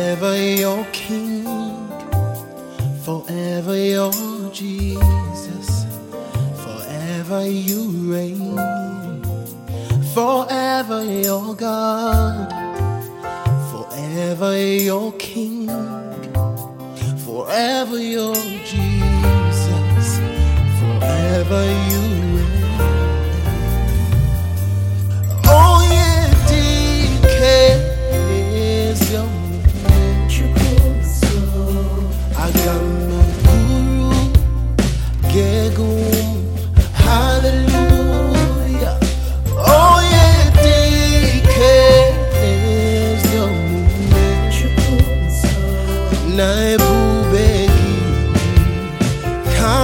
Forever your King, forever your Jesus, forever you reign, forever your God, forever your King, forever your Jesus, forever you.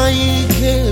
आई खेल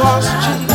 lost you.